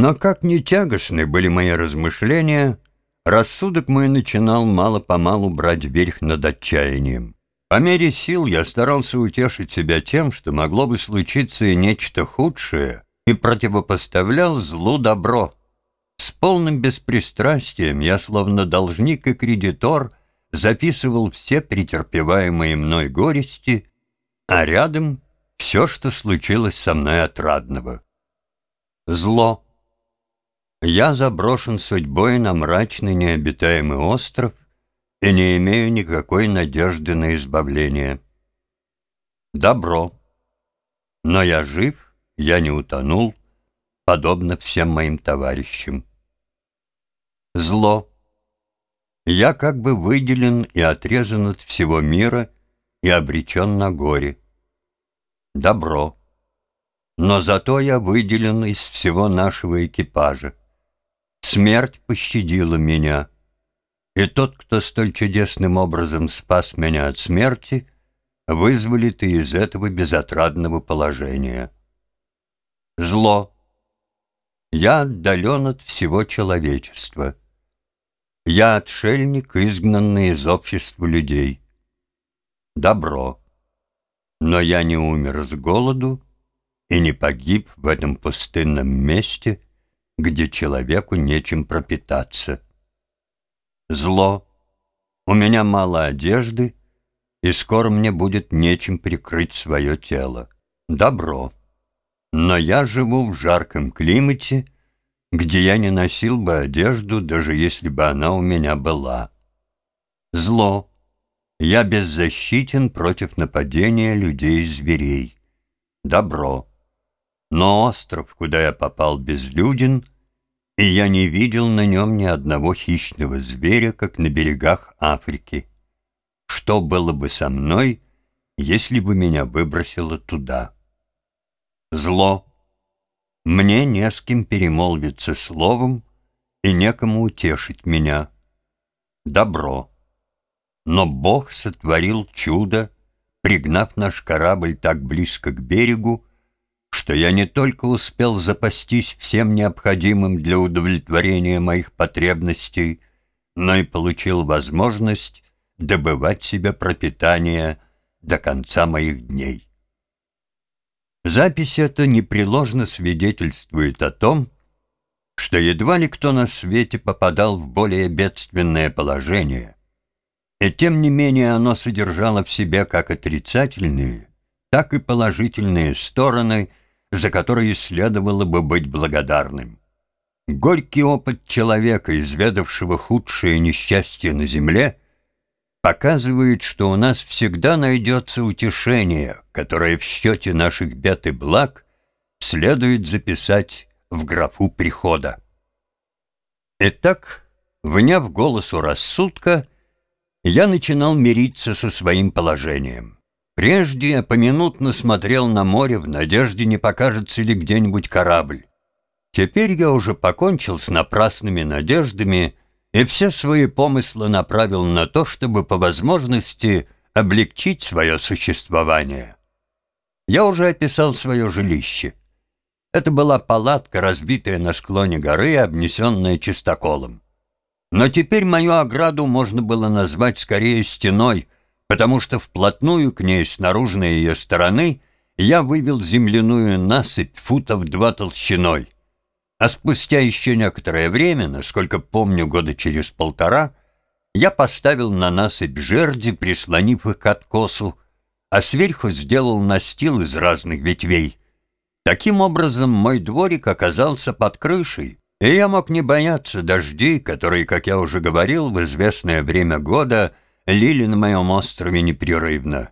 Но как не тягостны были мои размышления, рассудок мой начинал мало-помалу брать верх над отчаянием. По мере сил я старался утешить себя тем, что могло бы случиться и нечто худшее, и противопоставлял злу добро. С полным беспристрастием я, словно должник и кредитор, записывал все претерпеваемые мной горести, а рядом все, что случилось со мной отрадного. Зло. Я заброшен судьбой на мрачный необитаемый остров и не имею никакой надежды на избавление. Добро. Но я жив, я не утонул, подобно всем моим товарищам. Зло. Я как бы выделен и отрезан от всего мира и обречен на горе. Добро. Но зато я выделен из всего нашего экипажа. Смерть пощадила меня. И тот, кто столь чудесным образом спас меня от смерти, вызволит и из этого безотрадного положения. Зло. Я отдален от всего человечества. Я отшельник, изгнанный из общества людей. Добро. Но я не умер с голоду и не погиб в этом пустынном месте, где человеку нечем пропитаться. Зло. У меня мало одежды, и скоро мне будет нечем прикрыть свое тело. Добро. Но я живу в жарком климате, где я не носил бы одежду, даже если бы она у меня была. Зло. Я беззащитен против нападения людей и зверей. Добро. Но остров, куда я попал, безлюден, и я не видел на нем ни одного хищного зверя, как на берегах Африки. Что было бы со мной, если бы меня выбросило туда? Зло. Мне не с кем перемолвиться словом и некому утешить меня. Добро. Но Бог сотворил чудо, пригнав наш корабль так близко к берегу, что я не только успел запастись всем необходимым для удовлетворения моих потребностей, но и получил возможность добывать себе пропитание до конца моих дней. Запись эта непреложно свидетельствует о том, что едва ли кто на свете попадал в более бедственное положение, и тем не менее оно содержало в себе как отрицательные, так и положительные стороны за которые следовало бы быть благодарным. Горький опыт человека, изведавшего худшее несчастье на земле, показывает, что у нас всегда найдется утешение, которое в счете наших бед и благ следует записать в графу прихода. Итак, вняв голосу рассудка, я начинал мириться со своим положением. Прежде я поминутно смотрел на море в надежде, не покажется ли где-нибудь корабль. Теперь я уже покончил с напрасными надеждами и все свои помыслы направил на то, чтобы по возможности облегчить свое существование. Я уже описал свое жилище. Это была палатка, разбитая на склоне горы, обнесенная чистоколом. Но теперь мою ограду можно было назвать скорее стеной — потому что вплотную к ней с наружной ее стороны я вывел земляную насыпь футов два толщиной. А спустя еще некоторое время, насколько помню, года через полтора, я поставил на насыпь жерди, прислонив их к откосу, а сверху сделал настил из разных ветвей. Таким образом, мой дворик оказался под крышей, и я мог не бояться дождей, которые, как я уже говорил, в известное время года — лили на моем острове непрерывно.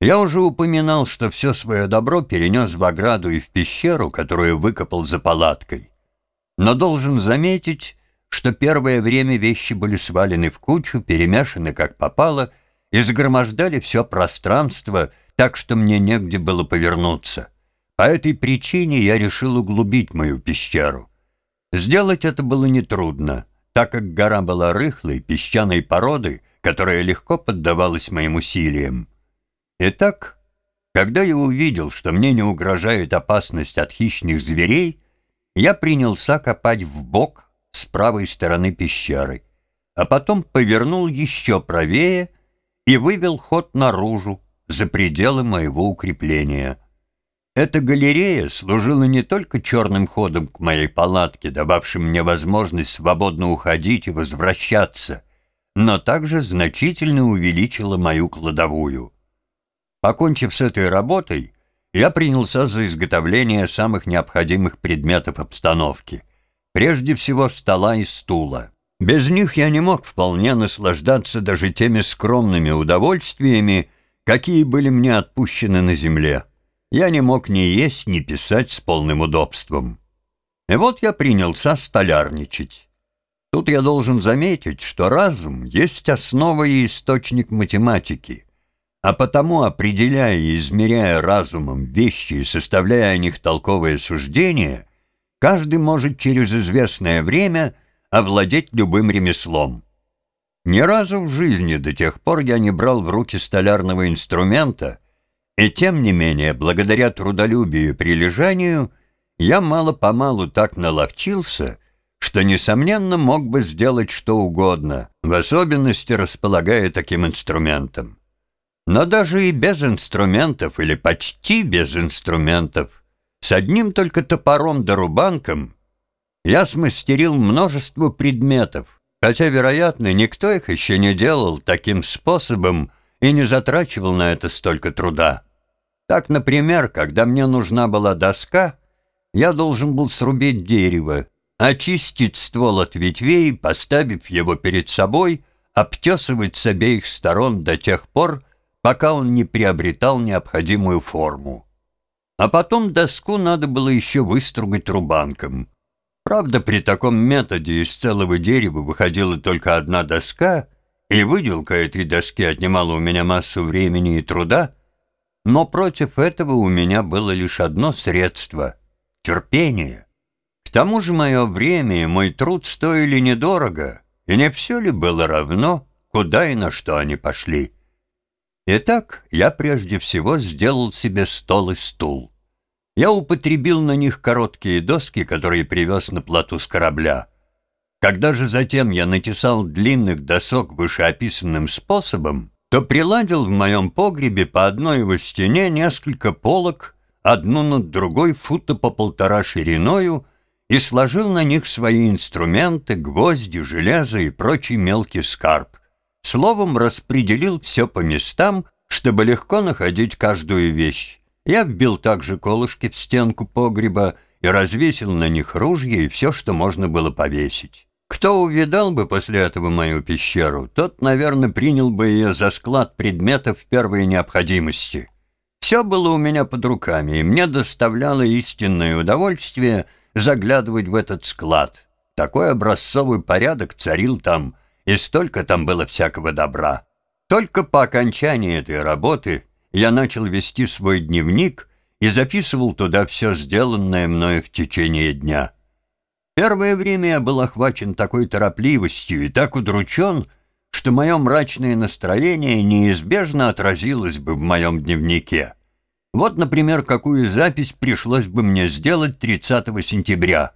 Я уже упоминал, что все свое добро перенес в ограду и в пещеру, которую выкопал за палаткой. Но должен заметить, что первое время вещи были свалены в кучу, перемешаны как попало, и загромождали все пространство, так что мне негде было повернуться. По этой причине я решил углубить мою пещеру. Сделать это было нетрудно, так как гора была рыхлой, песчаной породы, которая легко поддавалась моим усилиям. Итак, когда я увидел, что мне не угрожает опасность от хищных зверей, я принялся копать в бок с правой стороны пещеры, а потом повернул еще правее и вывел ход наружу, за пределы моего укрепления. Эта галерея служила не только черным ходом к моей палатке, дававшим мне возможность свободно уходить и возвращаться, но также значительно увеличила мою кладовую. Покончив с этой работой, я принялся за изготовление самых необходимых предметов обстановки, прежде всего стола и стула. Без них я не мог вполне наслаждаться даже теми скромными удовольствиями, какие были мне отпущены на земле. Я не мог ни есть, ни писать с полным удобством. И вот я принялся столярничать. Тут я должен заметить, что разум есть основа и источник математики, а потому, определяя и измеряя разумом вещи и составляя о них толковые суждения, каждый может через известное время овладеть любым ремеслом. Ни разу в жизни до тех пор я не брал в руки столярного инструмента, и тем не менее, благодаря трудолюбию и прилежанию, я мало-помалу так наловчился, что, несомненно, мог бы сделать что угодно, в особенности располагая таким инструментом. Но даже и без инструментов, или почти без инструментов, с одним только топором да рубанком, я смастерил множество предметов, хотя, вероятно, никто их еще не делал таким способом и не затрачивал на это столько труда. Так, например, когда мне нужна была доска, я должен был срубить дерево, очистить ствол от ветвей, поставив его перед собой, обтесывать с обеих сторон до тех пор, пока он не приобретал необходимую форму. А потом доску надо было еще выстругать рубанком. Правда, при таком методе из целого дерева выходила только одна доска, и выделка этой доски отнимала у меня массу времени и труда, но против этого у меня было лишь одно средство — терпение. К тому же мое время и мой труд стоили недорого, и не все ли было равно, куда и на что они пошли. Итак, я прежде всего сделал себе стол и стул. Я употребил на них короткие доски, которые привез на плоту с корабля. Когда же затем я натесал длинных досок вышеописанным способом, то приладил в моем погребе по одной его стене несколько полок, одну над другой фута по полтора шириною, и сложил на них свои инструменты, гвозди, железо и прочий мелкий скарб. Словом, распределил все по местам, чтобы легко находить каждую вещь. Я вбил также колышки в стенку погреба и развесил на них ружья и все, что можно было повесить. Кто увидал бы после этого мою пещеру, тот, наверное, принял бы ее за склад предметов первой необходимости. Все было у меня под руками, и мне доставляло истинное удовольствие заглядывать в этот склад. Такой образцовый порядок царил там, и столько там было всякого добра. Только по окончании этой работы я начал вести свой дневник и записывал туда все сделанное мною в течение дня. Первое время я был охвачен такой торопливостью и так удручен, что мое мрачное настроение неизбежно отразилось бы в моем дневнике. Вот, например, какую запись пришлось бы мне сделать 30 сентября.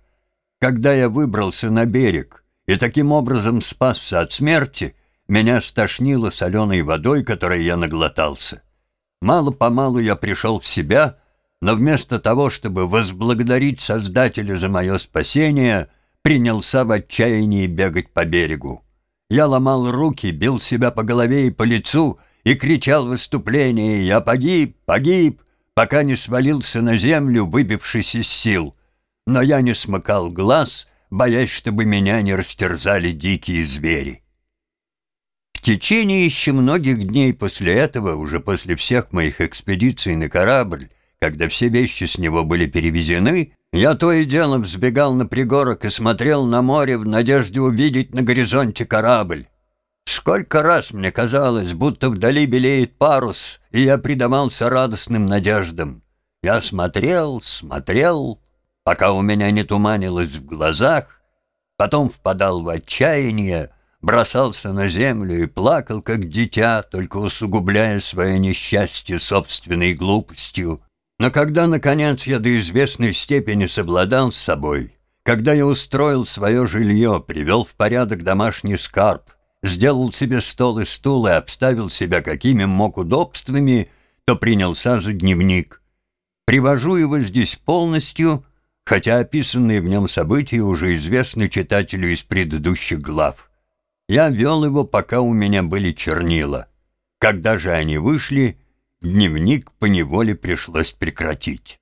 Когда я выбрался на берег и таким образом спасся от смерти, меня стошнило соленой водой, которой я наглотался. Мало-помалу я пришел в себя, но вместо того, чтобы возблагодарить Создателя за мое спасение, принялся в отчаянии бегать по берегу. Я ломал руки, бил себя по голове и по лицу и кричал в выступлении «Я погиб, погиб!», пока не свалился на землю, выбившись из сил. Но я не смыкал глаз, боясь, чтобы меня не растерзали дикие звери течение еще многих дней после этого, уже после всех моих экспедиций на корабль, когда все вещи с него были перевезены, я то и дело взбегал на пригорок и смотрел на море в надежде увидеть на горизонте корабль. Сколько раз мне казалось, будто вдали белеет парус, и я предавался радостным надеждам. Я смотрел, смотрел, пока у меня не туманилось в глазах, потом впадал в отчаяние, бросался на землю и плакал, как дитя, только усугубляя свое несчастье собственной глупостью. Но когда, наконец, я до известной степени совладал с собой Когда я устроил свое жилье, привел в порядок домашний скарб, сделал себе стол и стул и обставил себя какими мог удобствами, то принялся за дневник. Привожу его здесь полностью, хотя описанные в нем события уже известны читателю из предыдущих глав. Я вел его, пока у меня были чернила. Когда же они вышли, дневник поневоле пришлось прекратить.